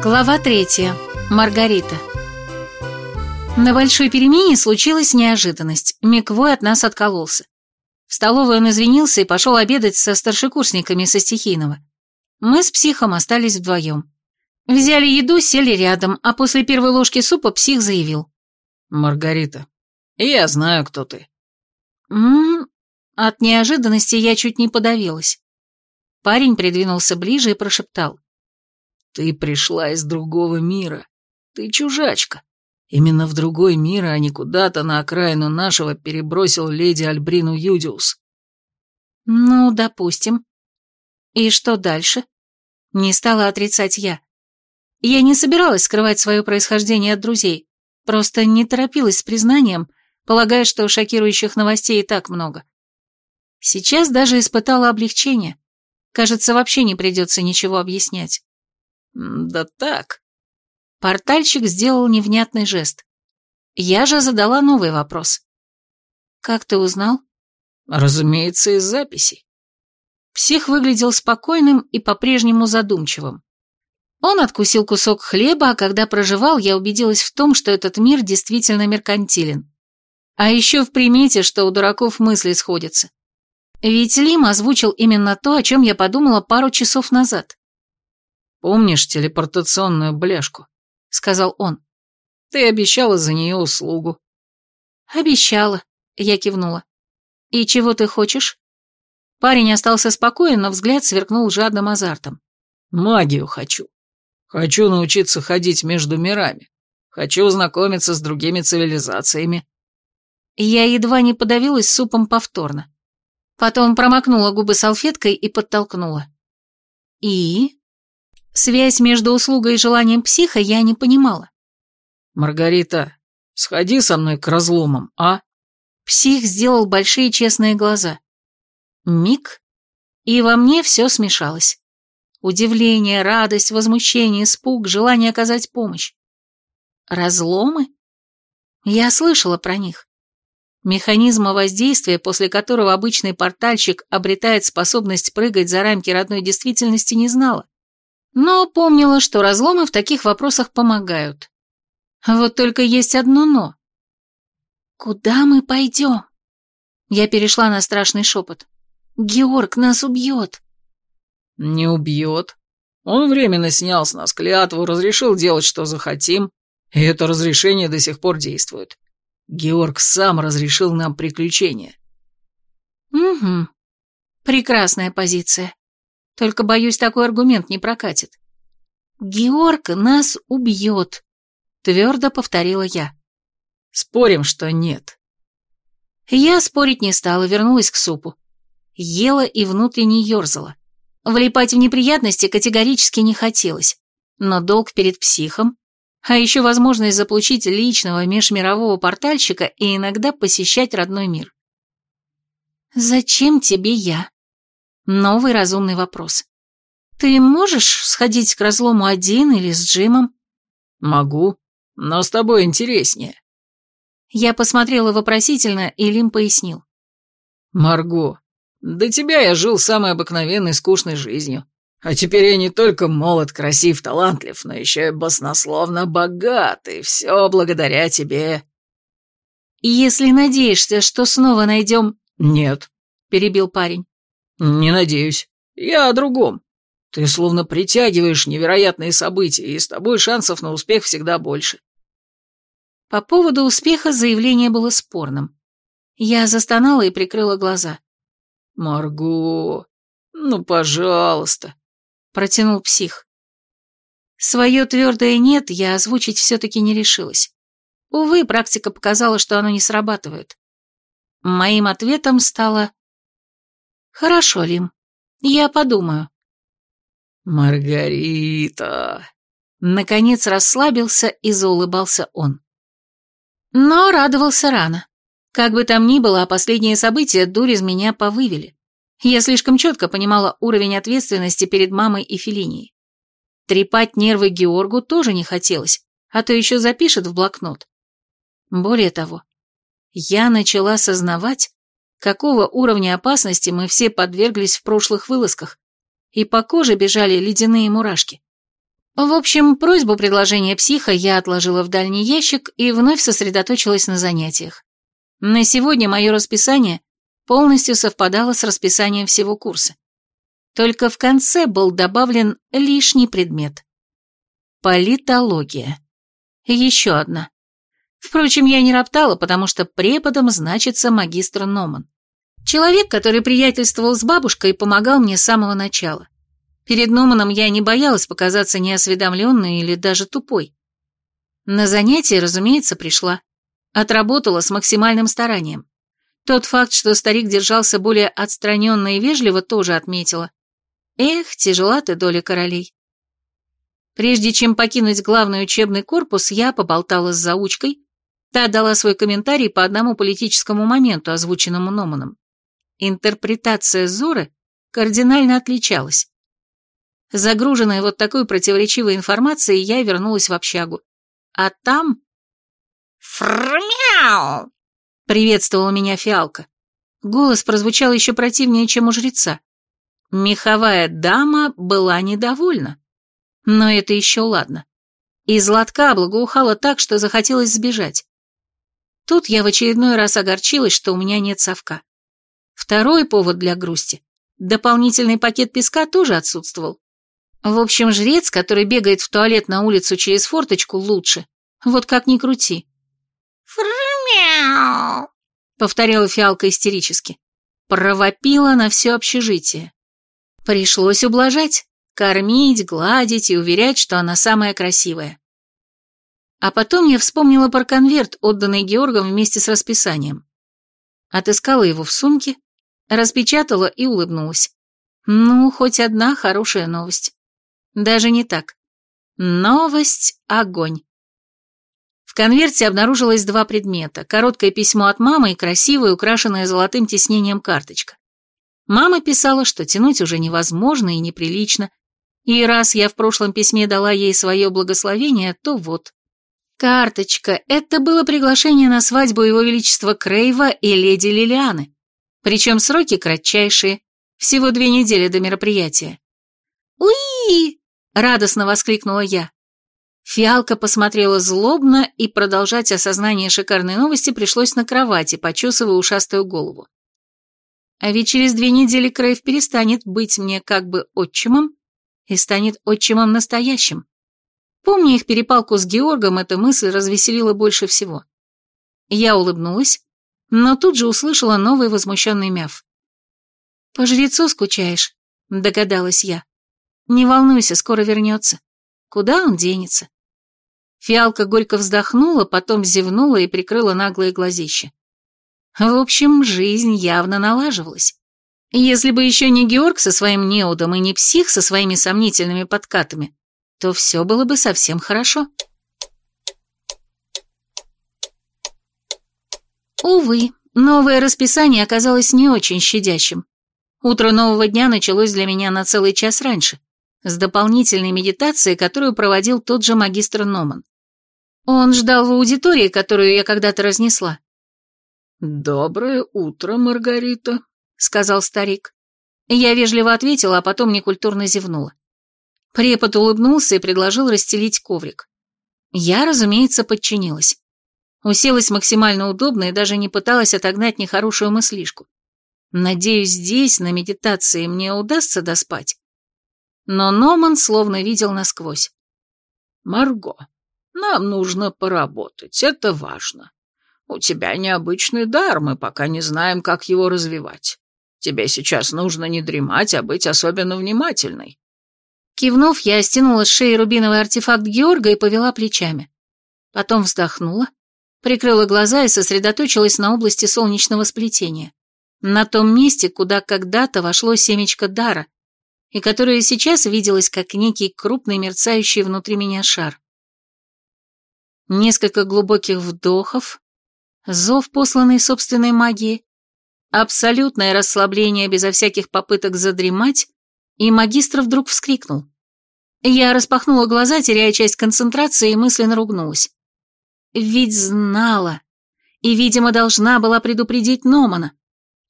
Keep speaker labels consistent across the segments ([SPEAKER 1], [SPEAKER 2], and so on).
[SPEAKER 1] Глава третья. Маргарита. На большой перемене случилась неожиданность. Миквой от нас откололся. В столовую он извинился и пошел обедать со старшекурсниками со стихийного. Мы с психом остались вдвоем. Взяли еду, сели рядом, а после первой ложки супа псих заявил.
[SPEAKER 2] «Маргарита, я знаю, кто ты».
[SPEAKER 1] «М-м-м». От неожиданности я чуть не подавилась. Парень придвинулся ближе и прошептал.
[SPEAKER 2] Ты пришла из другого мира. Ты чужачка. Именно в другой мир, а не куда-то на окраину нашего перебросил леди Альбрину Юдиус.
[SPEAKER 1] Ну, допустим. И что дальше? Не стала отрицать я. Я не собиралась скрывать свое происхождение от друзей, просто не торопилась с признанием, полагая, что шокирующих новостей и так много. Сейчас даже испытала облегчение. Кажется, вообще не придется ничего объяснять.
[SPEAKER 2] «Да так».
[SPEAKER 1] Портальщик сделал невнятный жест. Я же задала новый вопрос. «Как ты узнал?»
[SPEAKER 2] «Разумеется, из записей».
[SPEAKER 1] Псих выглядел спокойным и по-прежнему задумчивым. Он откусил кусок хлеба, а когда проживал, я убедилась в том, что этот мир действительно меркантилен. А еще в примете, что у дураков мысли сходятся. Ведь Лим озвучил именно то, о чем я подумала пару часов назад.
[SPEAKER 2] «Помнишь телепортационную бляшку?» — сказал он. «Ты обещала за нее услугу».
[SPEAKER 1] «Обещала», — я кивнула. «И чего ты хочешь?» Парень остался спокоен, но взгляд сверкнул жадным азартом.
[SPEAKER 2] «Магию хочу. Хочу научиться ходить между мирами. Хочу знакомиться с другими цивилизациями».
[SPEAKER 1] Я едва не подавилась супом повторно. Потом промокнула губы салфеткой и подтолкнула. «И?» Связь между услугой и желанием психа я не понимала.
[SPEAKER 2] «Маргарита, сходи со мной к разломам, а?»
[SPEAKER 1] Псих сделал большие честные глаза. Миг, и во мне все смешалось. Удивление, радость, возмущение, испуг, желание оказать помощь. Разломы? Я слышала про них. Механизма воздействия, после которого обычный портальщик обретает способность прыгать за рамки родной действительности, не знала но помнила, что разломы в таких вопросах помогают. Вот только есть одно «но». «Куда мы пойдем?» Я перешла на страшный шепот. «Георг нас убьет».
[SPEAKER 2] «Не убьет. Он временно снял с нас клятву, разрешил делать, что захотим, и это разрешение до сих пор действует. Георг сам разрешил нам приключения».
[SPEAKER 1] «Угу. Прекрасная позиция. Только, боюсь, такой аргумент не прокатит. «Георг нас убьет», — твердо повторила я.
[SPEAKER 2] «Спорим, что нет».
[SPEAKER 1] Я спорить не стала, вернулась к супу. Ела и внутренне ерзала. Влипать в неприятности категорически не хотелось, но долг перед психом, а еще возможность заполучить личного межмирового портальщика и иногда посещать родной мир. «Зачем тебе я?» Новый разумный вопрос. «Ты можешь сходить к разлому один или с Джимом?»
[SPEAKER 2] «Могу, но с тобой интереснее».
[SPEAKER 1] Я посмотрела вопросительно, и Лим пояснил.
[SPEAKER 2] «Марго, до тебя я жил самой обыкновенной скучной жизнью. А теперь я не только молод, красив, талантлив, но еще и баснословно богат, и все благодаря тебе».
[SPEAKER 1] «Если надеешься, что снова найдем...»
[SPEAKER 2] «Нет», —
[SPEAKER 1] перебил парень.
[SPEAKER 2] «Не надеюсь. Я о другом. Ты словно притягиваешь невероятные события, и с тобой шансов на успех всегда больше».
[SPEAKER 1] По поводу успеха заявление было спорным. Я застонала и прикрыла глаза.
[SPEAKER 2] «Марго, ну, пожалуйста», — протянул псих.
[SPEAKER 1] Свое твердое «нет» я озвучить все-таки не решилась. Увы, практика показала, что оно не срабатывает. Моим ответом стало «Хорошо, Лим, я подумаю».
[SPEAKER 2] «Маргарита!»
[SPEAKER 1] Наконец расслабился и заулыбался он. Но радовался рано. Как бы там ни было, а последние события дурь из меня повывели. Я слишком четко понимала уровень ответственности перед мамой и Фелинией. Трепать нервы Георгу тоже не хотелось, а то еще запишет в блокнот. Более того, я начала сознавать, какого уровня опасности мы все подверглись в прошлых вылазках, и по коже бежали ледяные мурашки. В общем, просьбу предложения психа я отложила в дальний ящик и вновь сосредоточилась на занятиях. На сегодня мое расписание полностью совпадало с расписанием всего курса. Только в конце был добавлен лишний предмет. Политология. Еще одна. Впрочем, я не роптала, потому что преподом значится магистр Номан. Человек, который приятельствовал с бабушкой и помогал мне с самого начала. Перед Номаном я не боялась показаться неосведомленной или даже тупой. На занятие, разумеется, пришла. Отработала с максимальным старанием. Тот факт, что старик держался более отстраненно и вежливо, тоже отметила. Эх, тяжела ты доля королей. Прежде чем покинуть главный учебный корпус, я поболтала с заучкой. Та дала свой комментарий по одному политическому моменту, озвученному Номаном. Интерпретация Зоры кардинально отличалась. Загруженная вот такой противоречивой информацией, я вернулась в общагу. А там...
[SPEAKER 3] «Фрмяу!»
[SPEAKER 1] — приветствовала меня фиалка. Голос прозвучал еще противнее, чем у жреца. Меховая дама была недовольна. Но это еще ладно. Из лотка благоухало так, что захотелось сбежать. Тут я в очередной раз огорчилась, что у меня нет совка. Второй повод для грусти. Дополнительный пакет песка тоже отсутствовал. В общем, жрец, который бегает в туалет на улицу через форточку, лучше. Вот как ни крути.
[SPEAKER 3] «Фрмяу!»
[SPEAKER 1] — повторяла фиалка истерически. Провопила на все общежитие. Пришлось ублажать, кормить, гладить и уверять, что она самая красивая. А потом я вспомнила про конверт, отданный Георгом вместе с расписанием. Отыскала его в сумке, распечатала и улыбнулась. Ну, хоть одна хорошая новость. Даже не так. Новость – огонь. В конверте обнаружилось два предмета. Короткое письмо от мамы и красивая, украшенная золотым тиснением карточка. Мама писала, что тянуть уже невозможно и неприлично, и раз я в прошлом письме дала ей свое благословение, то вот. Карточка – это было приглашение на свадьбу Его Величества Крейва и леди Лилианы. Причем сроки кратчайшие, всего две недели до мероприятия. «Уи!» — радостно воскликнула я. Фиалка посмотрела злобно, и продолжать осознание шикарной новости пришлось на кровати, почесывая ушастую голову. А ведь через две недели Крейв перестанет быть мне как бы отчимом и станет отчимом настоящим. Помня их перепалку с Георгом, эта мысль развеселила больше всего. Я улыбнулась, но тут же услышала новый возмущенный мяв. «По жрецу скучаешь?» — догадалась я. «Не волнуйся, скоро вернется. Куда он денется?» Фиалка горько вздохнула, потом зевнула и прикрыла наглые глазища. В общем, жизнь явно налаживалась. Если бы еще не Георг со своим неудом и не псих со своими сомнительными подкатами, то все было бы совсем хорошо. Увы, новое расписание оказалось не очень щадящим. Утро нового дня началось для меня на целый час раньше, с дополнительной медитацией, которую проводил тот же магистр Номан. Он ждал в аудитории, которую я когда-то разнесла.
[SPEAKER 2] «Доброе утро, Маргарита», — сказал старик.
[SPEAKER 1] Я вежливо ответила, а потом некультурно зевнула. Препод улыбнулся и предложил расстелить коврик. Я, разумеется, подчинилась. Уселась максимально удобно и даже не пыталась отогнать нехорошую мыслишку. Надеюсь, здесь, на медитации, мне удастся доспать. Но Номан словно видел насквозь.
[SPEAKER 2] «Марго, нам нужно поработать, это важно. У тебя необычный дар, мы пока не знаем, как его развивать. Тебе сейчас нужно не дремать, а быть особенно внимательной».
[SPEAKER 1] Кивнув, я стянула с шеи рубиновый артефакт Георга и повела плечами. Потом вздохнула, прикрыла глаза и сосредоточилась на области солнечного сплетения, на том месте, куда когда-то вошло семечко дара, и которое сейчас виделось как некий крупный мерцающий внутри меня шар. Несколько глубоких вдохов, зов, посланный собственной магией, абсолютное расслабление безо всяких попыток задремать, и магистр вдруг вскрикнул. Я распахнула глаза, теряя часть концентрации, и мысленно ругнулась. Ведь знала, и, видимо, должна была предупредить Номана.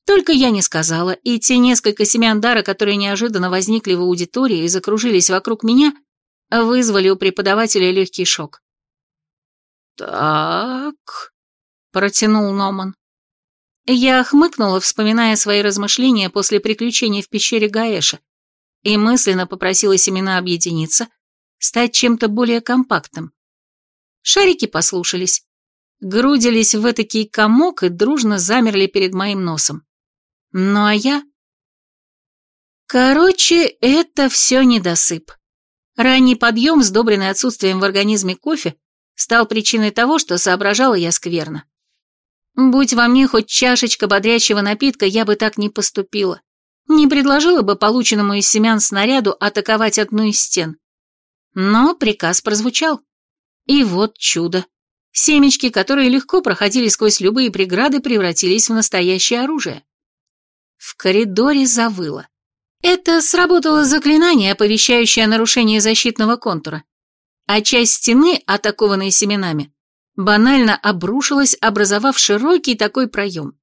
[SPEAKER 1] Только я не сказала, и те несколько семян дара, которые неожиданно возникли в аудитории и закружились вокруг меня, вызвали у преподавателя легкий шок.
[SPEAKER 2] «Так...» — протянул Номан.
[SPEAKER 1] Я хмыкнула, вспоминая свои размышления после приключений в пещере Гаэша, и мысленно попросила семена объединиться, стать чем-то более компактным. Шарики послушались, грудились в этакий комок и дружно замерли перед моим носом. Ну а я... Короче, это все недосып. Ранний подъем, сдобренный отсутствием в организме кофе, стал причиной того, что соображала я скверно. Будь во мне хоть чашечка бодрящего напитка, я бы так не поступила. Не предложила бы полученному из семян снаряду атаковать одну из стен. Но приказ прозвучал. И вот чудо. Семечки, которые легко проходили сквозь любые преграды, превратились в настоящее оружие. В коридоре завыло. Это сработало заклинание, оповещающее о нарушении защитного контура. А часть стены, атакованной семенами, банально обрушилась, образовав широкий такой проем.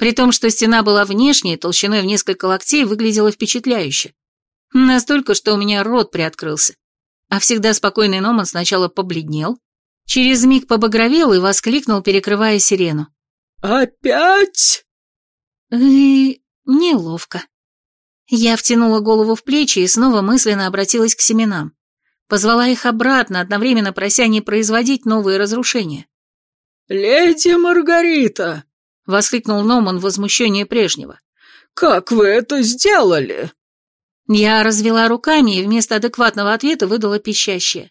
[SPEAKER 1] При том, что стена была внешней, толщиной в несколько локтей, выглядела впечатляюще. Настолько, что у меня рот приоткрылся. А всегда спокойный Номан сначала побледнел, через миг побагровел и воскликнул, перекрывая сирену.
[SPEAKER 2] «Опять?»
[SPEAKER 1] И... неловко. Я втянула голову в плечи и снова мысленно обратилась к семенам. Позвала их обратно, одновременно прося не производить новые разрушения.
[SPEAKER 2] «Леди Маргарита!» — воскликнул Номан в возмущении прежнего. «Как вы это сделали?»
[SPEAKER 1] Я развела руками и вместо адекватного ответа выдала пищащее.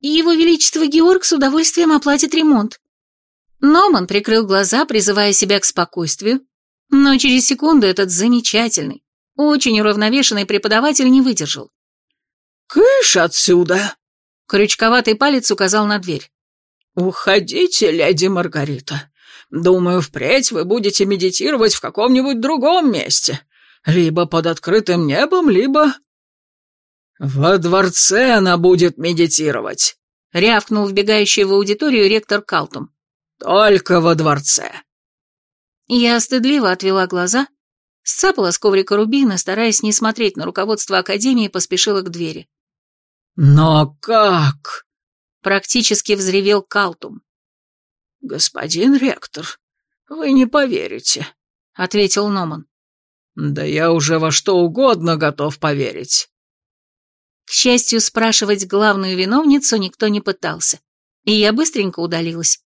[SPEAKER 1] «Его Величество Георг с удовольствием оплатит ремонт». Номан прикрыл глаза, призывая себя к спокойствию, но через секунду этот замечательный, очень уравновешенный преподаватель не выдержал.
[SPEAKER 2] «Кыш отсюда!»
[SPEAKER 1] Крючковатый палец указал на дверь.
[SPEAKER 2] «Уходите, леди Маргарита. Думаю, впредь вы будете медитировать в каком-нибудь другом месте. Либо под открытым небом, либо...» «Во дворце она будет медитировать», — рявкнул вбегающий в аудиторию ректор Калтум. «Только во дворце».
[SPEAKER 1] Я стыдливо отвела глаза, сцапала с коврика рубина, стараясь не смотреть на руководство Академии, поспешила к двери.
[SPEAKER 2] «Но как?»
[SPEAKER 1] — практически взревел Калтум.
[SPEAKER 2] «Господин ректор, вы не поверите», — ответил Номан. «Да я уже во что угодно готов поверить».
[SPEAKER 1] К счастью, спрашивать главную виновницу никто не пытался, и я быстренько удалилась.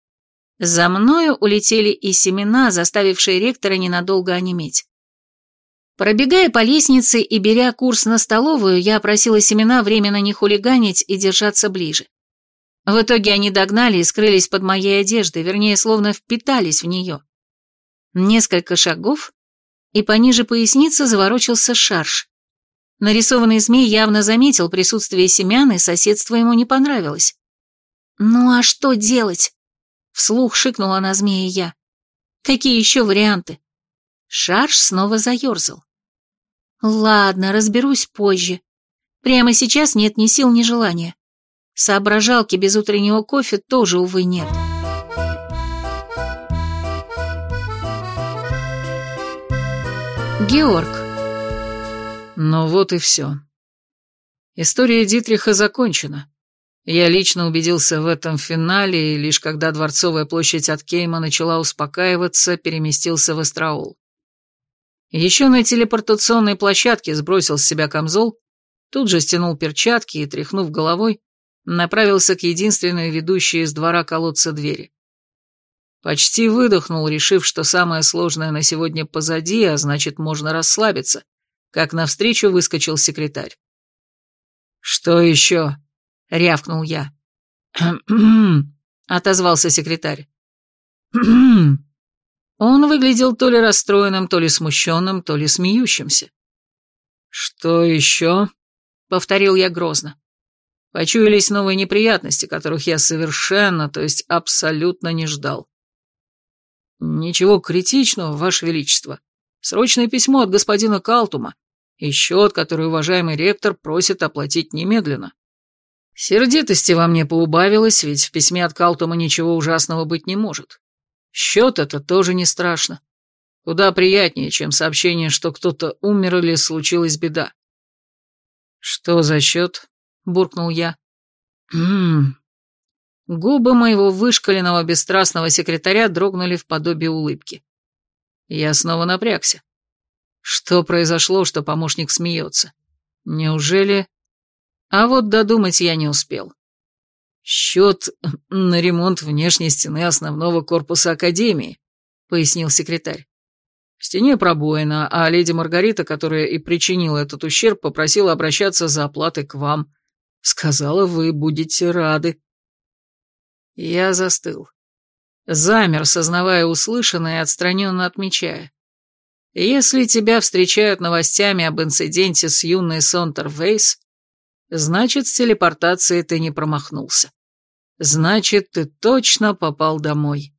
[SPEAKER 1] За мною улетели и семена, заставившие ректора ненадолго онеметь. Пробегая по лестнице и беря курс на столовую, я просила семена временно не хулиганить и держаться ближе. В итоге они догнали и скрылись под моей одеждой, вернее, словно впитались в нее. Несколько шагов, и пониже поясницы заворочился шарш. Нарисованный змей явно заметил присутствие семян, и соседство ему не понравилось. «Ну а что делать?» Вслух шикнула на змея я. «Какие еще варианты?» Шарш снова заерзал. «Ладно, разберусь позже. Прямо сейчас нет ни сил, ни желания. Соображалки без утреннего кофе тоже, увы, нет». Георг.
[SPEAKER 2] Ну вот и все. История Дитриха закончена. Я лично убедился в этом финале, и лишь когда Дворцовая площадь от Кейма начала успокаиваться, переместился в Астраул. Еще на телепортационной площадке сбросил с себя камзол, тут же стянул перчатки и, тряхнув головой, направился к единственной ведущей из двора колодца двери. Почти выдохнул, решив, что самое сложное на сегодня позади, а значит, можно расслабиться, как навстречу выскочил секретарь. «Что еще?» — рявкнул я. отозвался секретарь. Он выглядел то ли расстроенным, то ли смущенным, то ли смеющимся. «Что еще?» — повторил я грозно. Почуялись новые неприятности, которых я совершенно, то есть абсолютно не ждал. «Ничего критичного, Ваше Величество. Срочное письмо от господина Калтума и счет, который уважаемый ректор просит оплатить немедленно. Сердитости во мне поубавилось, ведь в письме от Калтума ничего ужасного быть не может. Счет это тоже не страшно. Куда приятнее, чем сообщение, что кто-то умер или случилась беда. Что за счет?
[SPEAKER 1] — буркнул я. «Ммм...» Губы моего вышкаленного бесстрастного секретаря дрогнули в подобие улыбки. Я снова напрягся. Что произошло, что помощник смеется? Неужели... А вот додумать я не успел. Счет на ремонт внешней стены основного корпуса Академии, пояснил секретарь. В стене пробоина, а леди Маргарита, которая и причинила этот ущерб, попросила обращаться за оплатой к вам. Сказала, вы будете рады. Я застыл. Замер, сознавая услышанное и отстраненно отмечая. Если тебя встречают новостями об инциденте с юной Сонтер Вейс, значит, с телепортацией ты не промахнулся. Значит, ты точно попал домой.